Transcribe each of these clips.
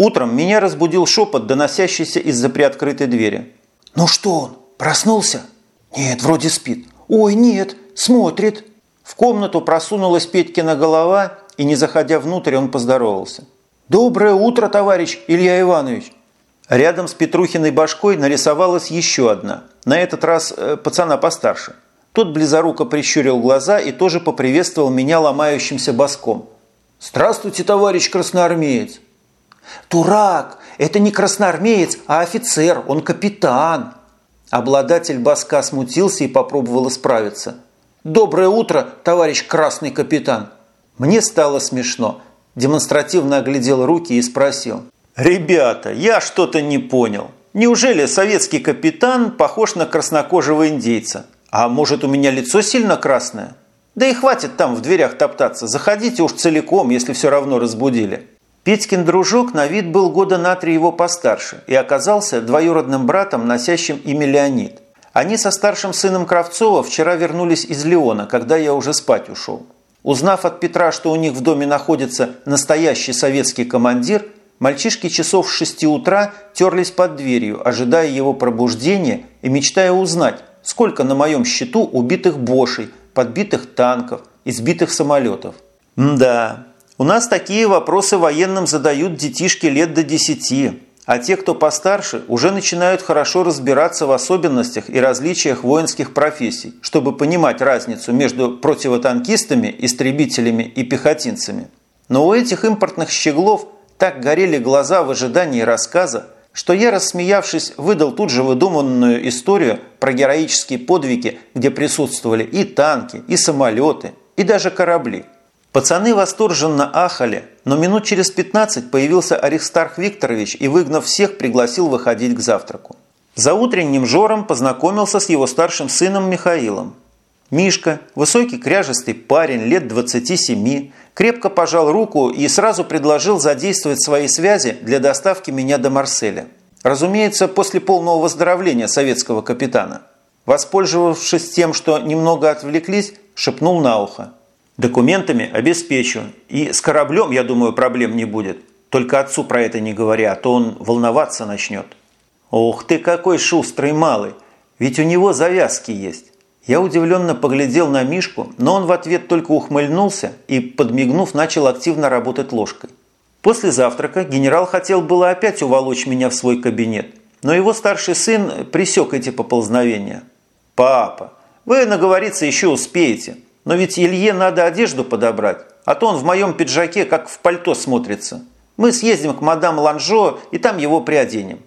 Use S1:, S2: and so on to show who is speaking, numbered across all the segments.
S1: Утром меня разбудил шепот, доносящийся из-за приоткрытой двери.
S2: «Ну что он, проснулся?» «Нет, вроде спит». «Ой, нет, смотрит».
S1: В комнату просунулась Петькина голова, и, не заходя внутрь, он поздоровался.
S2: «Доброе утро, товарищ Илья Иванович!»
S1: Рядом с Петрухиной башкой нарисовалась еще одна, на этот раз э, пацана постарше. Тот близоруко прищурил глаза и тоже поприветствовал меня ломающимся боском.
S2: «Здравствуйте, товарищ красноармеец!» «Дурак! Это не красноармеец, а офицер, он капитан!»
S1: Обладатель боска смутился и попробовал исправиться.
S2: «Доброе утро, товарищ красный капитан!»
S1: Мне стало смешно. Демонстративно оглядел руки и спросил. «Ребята, я что-то не понял. Неужели советский капитан похож на краснокожего индейца? А может, у меня лицо сильно красное? Да и хватит там в дверях топтаться. Заходите уж целиком, если все равно разбудили». Петькин дружок на вид был года на три его постарше и оказался двоюродным братом, носящим имя Леонид. Они со старшим сыном Кравцова вчера вернулись из Леона, когда я уже спать ушел. Узнав от Петра, что у них в доме находится настоящий советский командир, Мальчишки часов с шести утра терлись под дверью, ожидая его пробуждения и мечтая узнать, сколько на моем счету убитых бошей, подбитых танков, избитых самолетов. да, у нас такие вопросы военным задают детишки лет до десяти, а те, кто постарше, уже начинают хорошо разбираться в особенностях и различиях воинских профессий, чтобы понимать разницу между противотанкистами, истребителями и пехотинцами. Но у этих импортных щеглов – так горели глаза в ожидании рассказа, что я, рассмеявшись, выдал тут же выдуманную историю про героические подвиги, где присутствовали и танки, и самолеты, и даже корабли. Пацаны восторженно ахали, но минут через 15 появился Аристарх Викторович и, выгнав всех, пригласил выходить к завтраку. За утренним жором познакомился с его старшим сыном Михаилом. Мишка, высокий кряжестый парень, лет 27, крепко пожал руку и сразу предложил задействовать свои связи для доставки меня до Марселя. Разумеется, после полного выздоровления советского капитана. Воспользовавшись тем, что немного отвлеклись, шепнул на ухо. «Документами обеспечу. И с кораблем, я думаю, проблем не будет. Только отцу про это не говоря, а то он волноваться начнет». «Ух ты, какой шустрый малый! Ведь у него завязки есть. Я удивленно поглядел на Мишку, но он в ответ только ухмыльнулся и, подмигнув, начал активно работать ложкой. После завтрака генерал хотел было опять уволочь меня в свой кабинет, но его старший сын пресек эти поползновения. «Папа, вы наговориться еще успеете, но ведь Илье надо одежду подобрать, а то он в моем пиджаке как в пальто смотрится. Мы съездим к мадам Ланжо и там его приоденем».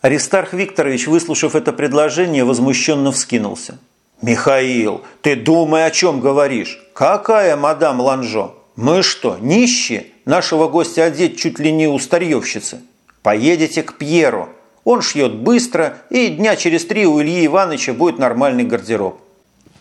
S1: Аристарх Викторович, выслушав это предложение, возмущенно вскинулся. «Михаил, ты думай, о чем говоришь. Какая мадам Ланжо? Мы что, нищие? Нашего гостя одеть чуть ли не у старьевщицы. Поедете к Пьеру. Он шьет быстро, и дня через три у Ильи Ивановича будет нормальный гардероб».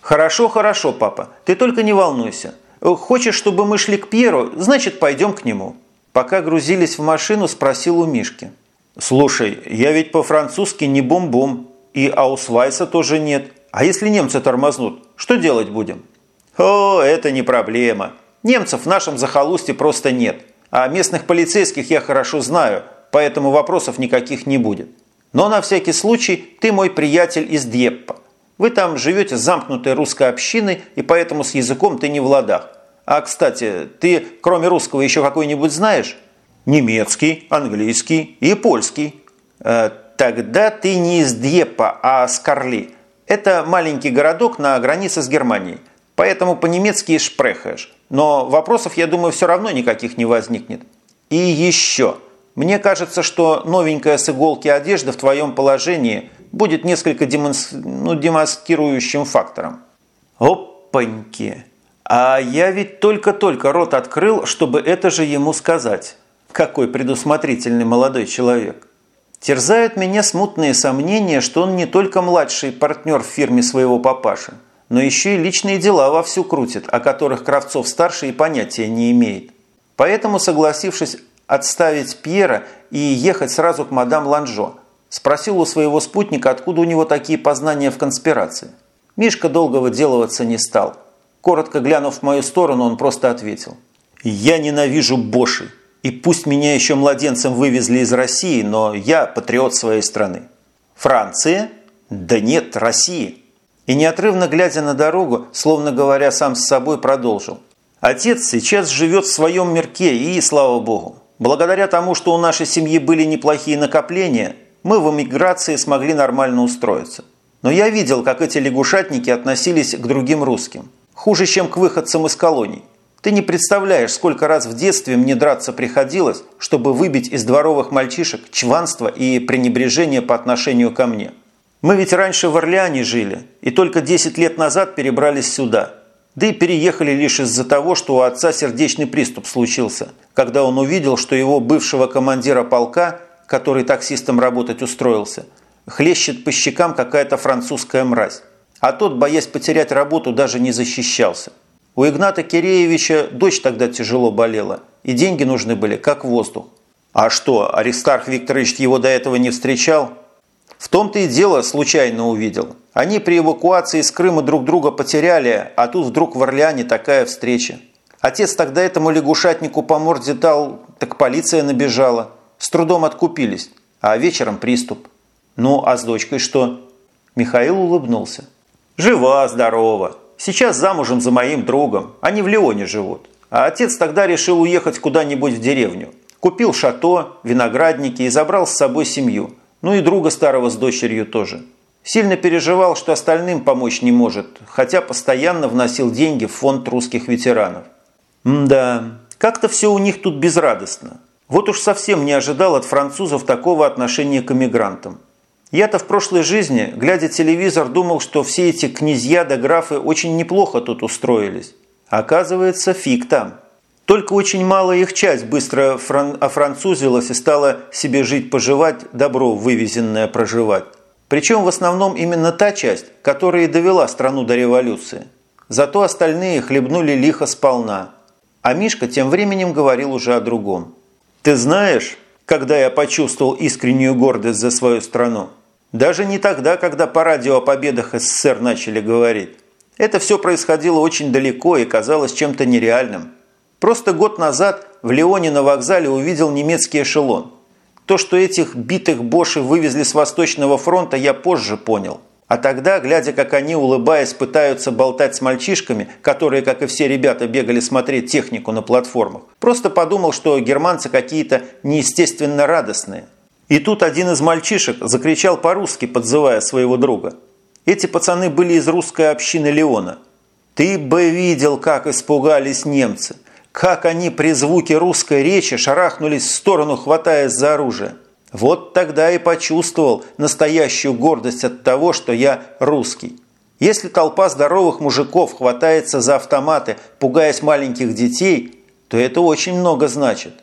S1: «Хорошо, хорошо, папа. Ты только не волнуйся. Хочешь, чтобы мы шли к Пьеру, значит, пойдем к нему». Пока грузились в машину, спросил у Мишки. «Слушай, я ведь по-французски не бом-бом, и аусвайса тоже нет». А если немцы тормознут, что делать будем? О, это не проблема. Немцев в нашем захолустье просто нет. А местных полицейских я хорошо знаю, поэтому вопросов никаких не будет. Но на всякий случай ты мой приятель из Дьеппа. Вы там живете замкнутой русской общиной, и поэтому с языком ты не в ладах. А, кстати, ты кроме русского еще какой-нибудь знаешь? Немецкий, английский и польский. Э, тогда ты не из Дьеппа, а с Карли. Это маленький городок на границе с Германией, поэтому по-немецки и шпрехаешь. Но вопросов, я думаю, все равно никаких не возникнет. И еще. Мне кажется, что новенькая с иголки одежда в твоем положении будет несколько демонс... ну, демаскирующим фактором. Опаньки! А я ведь только-только рот открыл, чтобы это же ему сказать. Какой предусмотрительный молодой человек. Терзают меня смутные сомнения, что он не только младший партнер в фирме своего папаши, но еще и личные дела вовсю крутит, о которых Кравцов-старший и понятия не имеет. Поэтому, согласившись отставить Пьера и ехать сразу к мадам Ланжо, спросил у своего спутника, откуда у него такие познания в конспирации. Мишка долго выделываться не стал. Коротко глянув в мою сторону, он просто ответил. «Я ненавижу Боши. И пусть меня еще младенцем вывезли из России, но я патриот своей страны. Франция? Да нет, России. И неотрывно глядя на дорогу, словно говоря сам с собой, продолжил. Отец сейчас живет в своем мирке и, слава богу, благодаря тому, что у нашей семьи были неплохие накопления, мы в эмиграции смогли нормально устроиться. Но я видел, как эти лягушатники относились к другим русским. Хуже, чем к выходцам из колоний. Ты не представляешь, сколько раз в детстве мне драться приходилось, чтобы выбить из дворовых мальчишек чванство и пренебрежение по отношению ко мне. Мы ведь раньше в Орлеане жили, и только 10 лет назад перебрались сюда. Да и переехали лишь из-за того, что у отца сердечный приступ случился, когда он увидел, что его бывшего командира полка, который таксистом работать устроился, хлещет по щекам какая-то французская мразь. А тот, боясь потерять работу, даже не защищался. У Игната Киреевича дочь тогда тяжело болела, и деньги нужны были, как воздух. А что, Аристарх Викторович его до этого не встречал? В том-то и дело случайно увидел. Они при эвакуации из Крыма друг друга потеряли, а тут вдруг в Орлеане такая встреча. Отец тогда этому лягушатнику по морде дал, так полиция набежала. С трудом откупились, а вечером приступ. Ну, а с дочкой что? Михаил улыбнулся. Жива, здорова. Сейчас замужем за моим другом. Они в Леоне живут. А отец тогда решил уехать куда-нибудь в деревню. Купил шато, виноградники и забрал с собой семью. Ну и друга старого с дочерью тоже. Сильно переживал, что остальным помочь не может, хотя постоянно вносил деньги в фонд русских ветеранов. да, как-то все у них тут безрадостно. Вот уж совсем не ожидал от французов такого отношения к эмигрантам. Я-то в прошлой жизни, глядя телевизор, думал, что все эти князья да графы очень неплохо тут устроились. Оказывается, фиг там. Только очень малая их часть быстро фран офранцузилась и стала себе жить-поживать, добро вывезенное проживать. Причем в основном именно та часть, которая и довела страну до революции. Зато остальные хлебнули лихо сполна. А Мишка тем временем говорил уже о другом. «Ты знаешь, когда я почувствовал искреннюю гордость за свою страну?» Даже не тогда, когда по радио о победах СССР начали говорить. Это все происходило очень далеко и казалось чем-то нереальным. Просто год назад в Лионе на вокзале увидел немецкий эшелон. То, что этих битых бошей вывезли с Восточного фронта, я позже понял. А тогда, глядя, как они, улыбаясь, пытаются болтать с мальчишками, которые, как и все ребята, бегали смотреть технику на платформах, просто подумал, что германцы какие-то неестественно радостные – и тут один из мальчишек закричал по-русски, подзывая своего друга. Эти пацаны были из русской общины Леона. Ты бы видел, как испугались немцы. Как они при звуке русской речи шарахнулись в сторону, хватаясь за оружие. Вот тогда и почувствовал настоящую гордость от того, что я русский. Если толпа здоровых мужиков хватается за автоматы, пугаясь маленьких детей, то это очень много значит.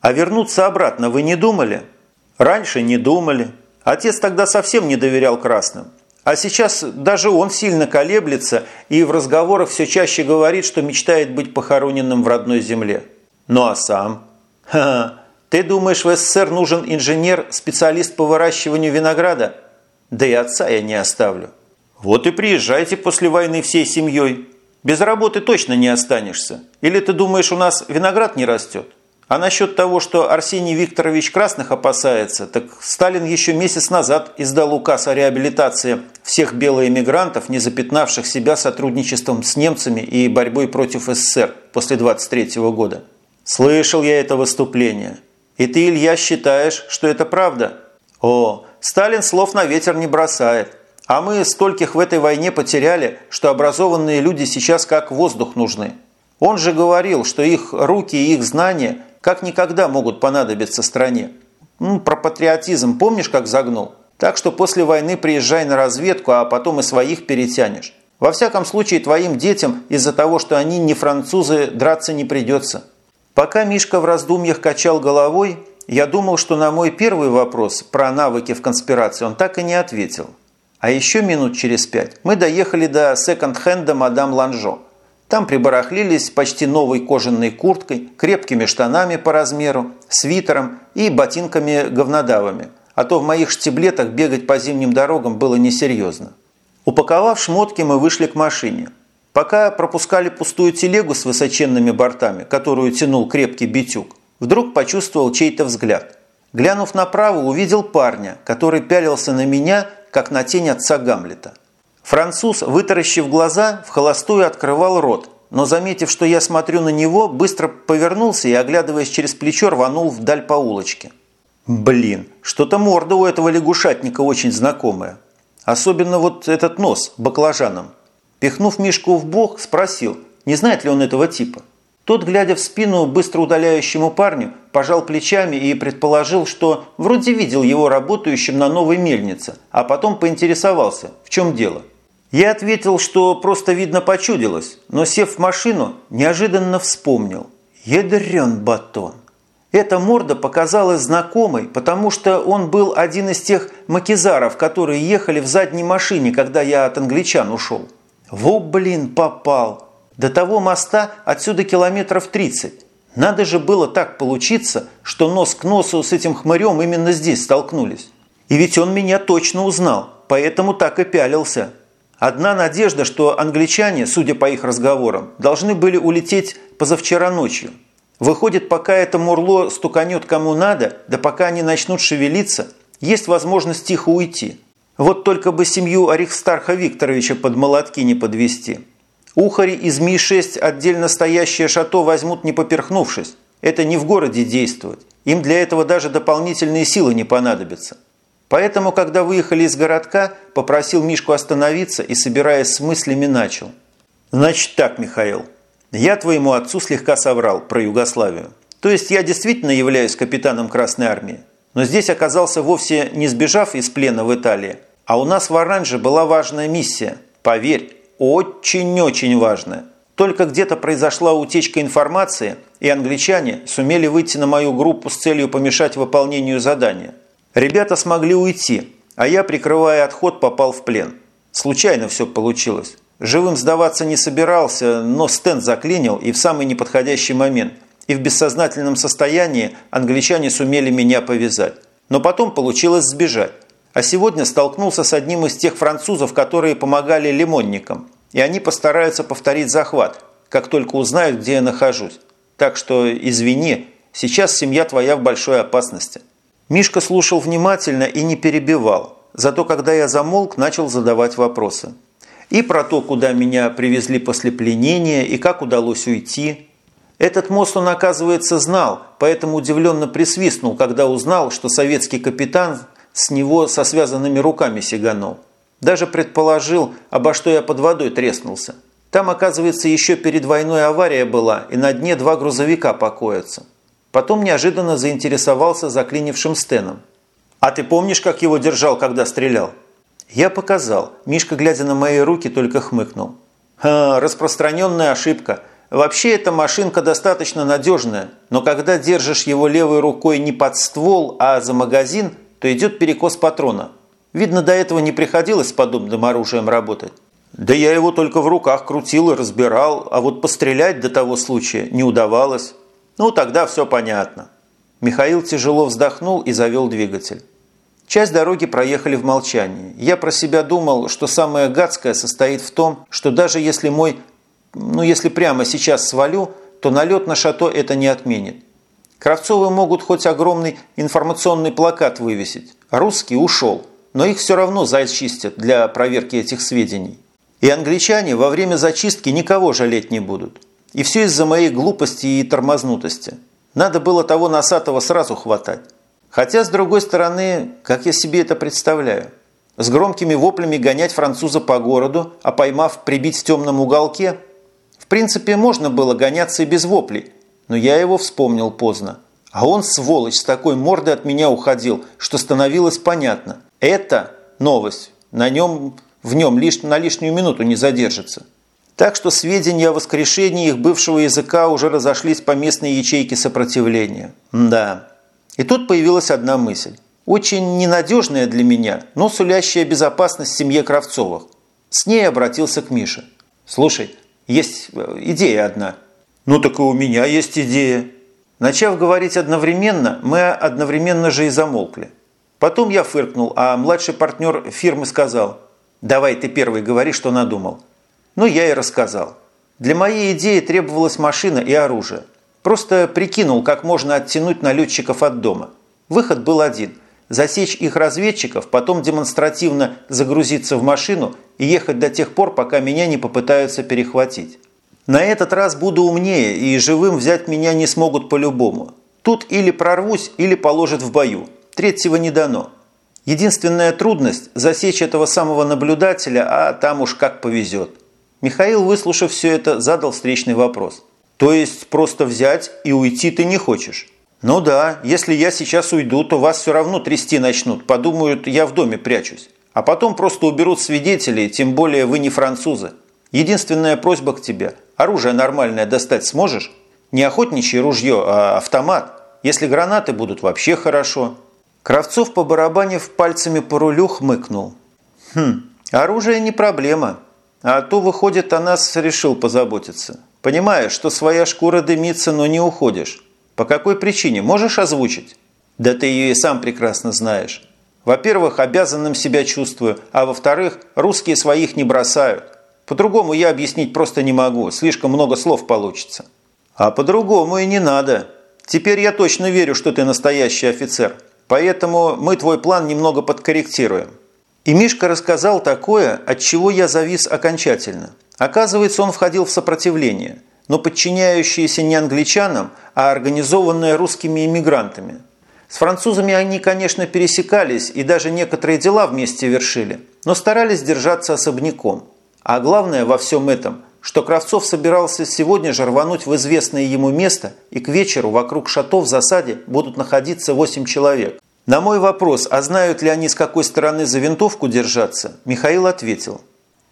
S1: А вернуться обратно вы не думали? Раньше не думали. Отец тогда совсем не доверял красным. А сейчас даже он сильно колеблется и в разговорах все чаще говорит, что мечтает быть похороненным в родной земле. Ну а сам? Ха, -ха. ты думаешь, в СССР нужен инженер, специалист по выращиванию винограда? Да и отца я не оставлю. Вот и приезжайте после войны всей семьей. Без работы точно не останешься. Или ты думаешь, у нас виноград не растет? А насчет того, что Арсений Викторович Красных опасается, так Сталин еще месяц назад издал указ о реабилитации всех белоэмигрантов, не запятнавших себя сотрудничеством с немцами и борьбой против СССР после 23 года. Слышал я это выступление. И ты, Илья, считаешь, что это правда? О, Сталин слов на ветер не бросает. А мы стольких в этой войне потеряли, что образованные люди сейчас как воздух нужны. Он же говорил, что их руки и их знания – как никогда могут понадобиться стране. Ну, про патриотизм помнишь, как загнул? Так что после войны приезжай на разведку, а потом и своих перетянешь. Во всяком случае, твоим детям из-за того, что они не французы, драться не придется. Пока Мишка в раздумьях качал головой, я думал, что на мой первый вопрос про навыки в конспирации он так и не ответил. А еще минут через пять мы доехали до секонд-хенда мадам Ланжо – там прибарахлились почти новой кожаной курткой, крепкими штанами по размеру, свитером и ботинками-говнодавами. А то в моих штиблетах бегать по зимним дорогам было несерьезно. Упаковав шмотки, мы вышли к машине. Пока пропускали пустую телегу с высоченными бортами, которую тянул крепкий битюк, Вдруг почувствовал чей-то взгляд. Глянув направо, увидел парня, который пялился на меня, как на тень отца Гамлета. Француз, вытаращив глаза, в холостую открывал рот, но, заметив, что я смотрю на него, быстро повернулся и, оглядываясь через плечо, рванул вдаль по улочке. Блин, что-то морда у этого лягушатника очень знакомая. Особенно вот этот нос баклажаном. Пихнув Мишку в бок, спросил, не знает ли он этого типа. Тот, глядя в спину быстро удаляющему парню, пожал плечами и предположил, что вроде видел его работающим на новой мельнице, а потом поинтересовался, в чем дело. Я ответил, что просто видно почудилось, но сев в машину, неожиданно вспомнил. Ядрен батон. Эта морда показалась знакомой, потому что он был один из тех макизаров, которые ехали в задней машине, когда я от англичан ушел. Во, блин, попал. До того моста отсюда километров 30. Надо же было так получиться, что нос к носу с этим хмырем именно здесь столкнулись. И ведь он меня точно узнал, поэтому так и пялился. Одна надежда, что англичане, судя по их разговорам, должны были улететь позавчера ночью. Выходит, пока это мурло стуканет кому надо, да пока они начнут шевелиться, есть возможность тихо уйти. Вот только бы семью Арихстарха Викторовича под молотки не подвести. Ухари из Ми-6 отдельно стоящее шато возьмут не поперхнувшись. Это не в городе действовать. Им для этого даже дополнительные силы не понадобятся. Поэтому, когда выехали из городка, попросил Мишку остановиться и, собираясь с мыслями, начал. «Значит так, Михаил, я твоему отцу слегка соврал про Югославию. То есть я действительно являюсь капитаном Красной Армии, но здесь оказался вовсе не сбежав из плена в Италии, а у нас в Оранже была важная миссия. Поверь, очень-очень важная. Только где-то произошла утечка информации, и англичане сумели выйти на мою группу с целью помешать выполнению задания. Ребята смогли уйти, а я, прикрывая отход, попал в плен. Случайно все получилось. Живым сдаваться не собирался, но стенд заклинил и в самый неподходящий момент. И в бессознательном состоянии англичане сумели меня повязать. Но потом получилось сбежать. А сегодня столкнулся с одним из тех французов, которые помогали лимонникам. И они постараются повторить захват, как только узнают, где я нахожусь. Так что, извини, сейчас семья твоя в большой опасности. Мишка слушал внимательно и не перебивал. Зато когда я замолк, начал задавать вопросы. И про то, куда меня привезли после пленения, и как удалось уйти. Этот мост он, оказывается, знал, поэтому удивленно присвистнул, когда узнал, что советский капитан с него со связанными руками сиганул. Даже предположил, обо что я под водой треснулся. Там, оказывается, еще перед войной авария была, и на дне два грузовика покоятся. Потом неожиданно заинтересовался заклинившим Стеном. «А ты помнишь, как его держал, когда стрелял?» Я показал. Мишка, глядя на мои руки, только хмыкнул. «Ха, распространенная ошибка. Вообще эта машинка достаточно надежная, но когда держишь его левой рукой не под ствол, а за магазин, то идет перекос патрона. Видно, до этого не приходилось с подобным оружием работать. Да я его только в руках крутил и разбирал, а вот пострелять до того случая не удавалось. Ну, тогда все понятно». Михаил тяжело вздохнул и завел двигатель. Часть дороги проехали в молчании. Я про себя думал, что самое гадское состоит в том, что даже если мой, ну если прямо сейчас свалю, то налет на шато это не отменит. Кравцовы могут хоть огромный информационный плакат вывесить. Русский ушел, но их все равно зачистят для проверки этих сведений. И англичане во время зачистки никого жалеть не будут. И все из-за моей глупости и тормознутости. Надо было того носатого сразу хватать. Хотя, с другой стороны, как я себе это представляю? С громкими воплями гонять француза по городу, а поймав, прибить в темном уголке? В принципе, можно было гоняться и без воплей, но я его вспомнил поздно. А он, сволочь, с такой мордой от меня уходил, что становилось понятно. Это новость. На нем, в нем лишь, на лишнюю минуту не задержится. Так что сведения о воскрешении их бывшего языка уже разошлись по местной ячейке сопротивления. Да, и тут появилась одна мысль. Очень ненадежная для меня, но сулящая безопасность семье Кравцовых. С ней обратился к Мише. «Слушай, есть э, идея одна». «Ну так и у меня есть идея». Начав говорить одновременно, мы одновременно же и замолкли. Потом я фыркнул, а младший партнер фирмы сказал, «Давай ты первый говори, что надумал». Ну, я и рассказал. Для моей идеи требовалась машина и оружие. Просто прикинул, как можно оттянуть налетчиков от дома. Выход был один – засечь их разведчиков, потом демонстративно загрузиться в машину и ехать до тех пор, пока меня не попытаются перехватить. На этот раз буду умнее, и живым взять меня не смогут по-любому. Тут или прорвусь, или положат в бою. Третьего не дано. Единственная трудность – засечь этого самого наблюдателя, а там уж как повезет. Михаил, выслушав все это, задал встречный вопрос. То есть просто взять и уйти ты не хочешь? Ну да, если я сейчас уйду, то вас все равно трясти начнут, подумают, я в доме прячусь. А потом просто уберут свидетелей, тем более вы не французы. Единственная просьба к тебе – оружие нормальное достать сможешь? Не охотничье ружье, а автомат. Если гранаты будут, вообще хорошо. Кравцов, по побарабанив пальцами по рулю, хмыкнул. Хм, оружие не проблема. А то, выходит, о нас решил позаботиться. Понимаешь, что своя шкура дымится, но не уходишь. По какой причине? Можешь озвучить? Да ты ее и сам прекрасно знаешь. Во-первых, обязанным себя чувствую, а во-вторых, русские своих не бросают. По-другому я объяснить просто не могу, слишком много слов получится. А по-другому и не надо. Теперь я точно верю, что ты настоящий офицер. Поэтому мы твой план немного подкорректируем. И Мишка рассказал такое, от чего я завис окончательно. Оказывается, он входил в сопротивление, но подчиняющееся не англичанам, а организованное русскими иммигрантами. С французами они, конечно, пересекались и даже некоторые дела вместе вершили, но старались держаться особняком. А главное во всем этом, что Кравцов собирался сегодня же рвануть в известное ему место, и к вечеру вокруг шато в засаде будут находиться 8 человек. На мой вопрос, а знают ли они, с какой стороны за винтовку держаться, Михаил ответил.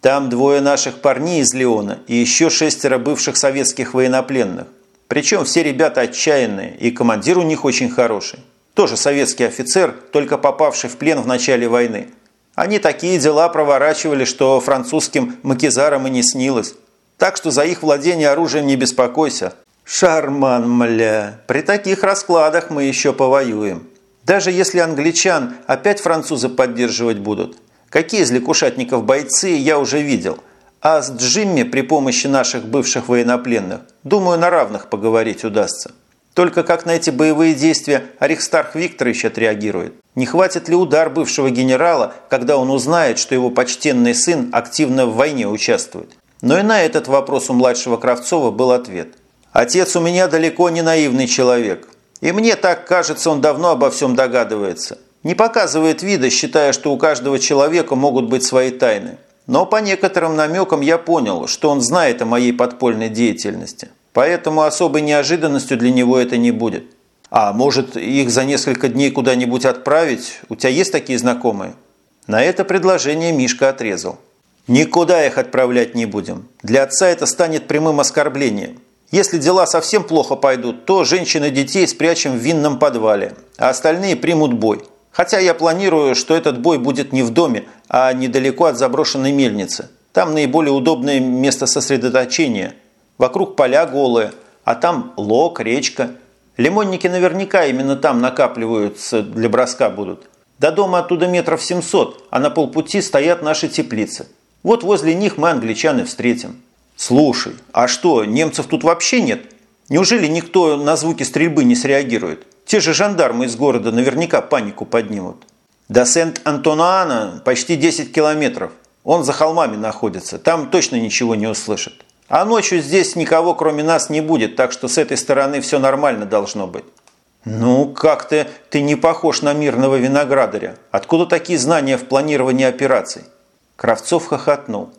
S1: Там двое наших парней из Леона и еще шестеро бывших советских военнопленных. Причем все ребята отчаянные, и командир у них очень хороший. Тоже советский офицер, только попавший в плен в начале войны – они такие дела проворачивали, что французским макизарам и не снилось. Так что за их владение оружием не беспокойся. Шарман, мля, при таких раскладах мы еще повоюем. Даже если англичан опять французы поддерживать будут. Какие из лягушатников бойцы я уже видел. А с Джимми при помощи наших бывших военнопленных, думаю, на равных поговорить удастся. Только как на эти боевые действия Аристарх Викторович отреагирует? Не хватит ли удар бывшего генерала, когда он узнает, что его почтенный сын активно в войне участвует? Но и на этот вопрос у младшего Кравцова был ответ. «Отец у меня далеко не наивный человек. И мне так кажется, он давно обо всем догадывается. Не показывает вида, считая, что у каждого человека могут быть свои тайны. Но по некоторым намекам я понял, что он знает о моей подпольной деятельности». Поэтому особой неожиданностью для него это не будет. А может, их за несколько дней куда-нибудь отправить? У тебя есть такие знакомые? На это предложение Мишка отрезал. Никуда их отправлять не будем. Для отца это станет прямым оскорблением. Если дела совсем плохо пойдут, то женщин и детей спрячем в винном подвале, а остальные примут бой. Хотя я планирую, что этот бой будет не в доме, а недалеко от заброшенной мельницы. Там наиболее удобное место сосредоточения – Вокруг поля голые, а там лог, речка. Лимонники наверняка именно там накапливаются, для броска будут. До дома оттуда метров 700, а на полпути стоят наши теплицы. Вот возле них мы англичан и встретим. Слушай, а что, немцев тут вообще нет? Неужели никто на звуки стрельбы не среагирует? Те же жандармы из города наверняка панику поднимут. До Сент-Антонуана почти 10 километров. Он за холмами находится, там точно ничего не услышат. А ночью здесь никого кроме нас не будет, так что с этой стороны все нормально должно быть. Ну, как-то ты не похож на мирного виноградаря. Откуда такие знания в планировании операций? Кравцов хохотнул.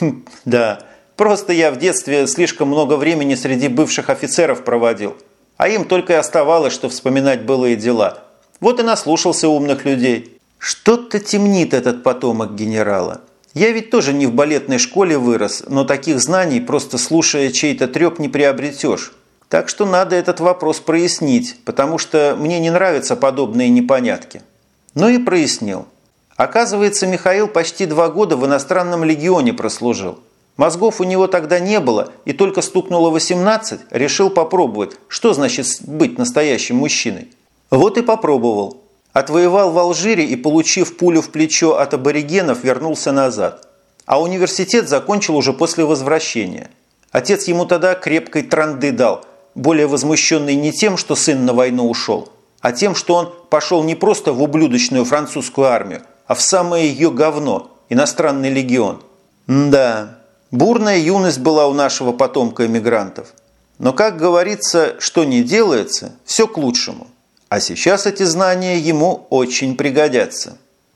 S1: Хм, да, просто я в детстве слишком много времени среди бывших офицеров проводил. А им только и оставалось, что вспоминать былые дела. Вот и наслушался умных людей. Что-то темнит этот потомок генерала. Я ведь тоже не в балетной школе вырос, но таких знаний, просто слушая чей-то треп, не приобретешь. Так что надо этот вопрос прояснить, потому что мне не нравятся подобные непонятки. Ну и прояснил. Оказывается, Михаил почти два года в иностранном легионе прослужил. Мозгов у него тогда не было, и только стукнуло 18, решил попробовать, что значит быть настоящим мужчиной. Вот и попробовал. Отвоевал в Алжире и, получив пулю в плечо от аборигенов, вернулся назад. А университет закончил уже после возвращения. Отец ему тогда крепкой транды дал. более возмущенный не тем, что сын на войну ушел, а тем, что он пошел не просто в ублюдочную французскую армию, а в самое ее говно – иностранный легион. да, бурная юность была у нашего потомка эмигрантов. Но, как говорится, что не делается, все к лучшему. А сейчас эти знания ему очень пригодятся.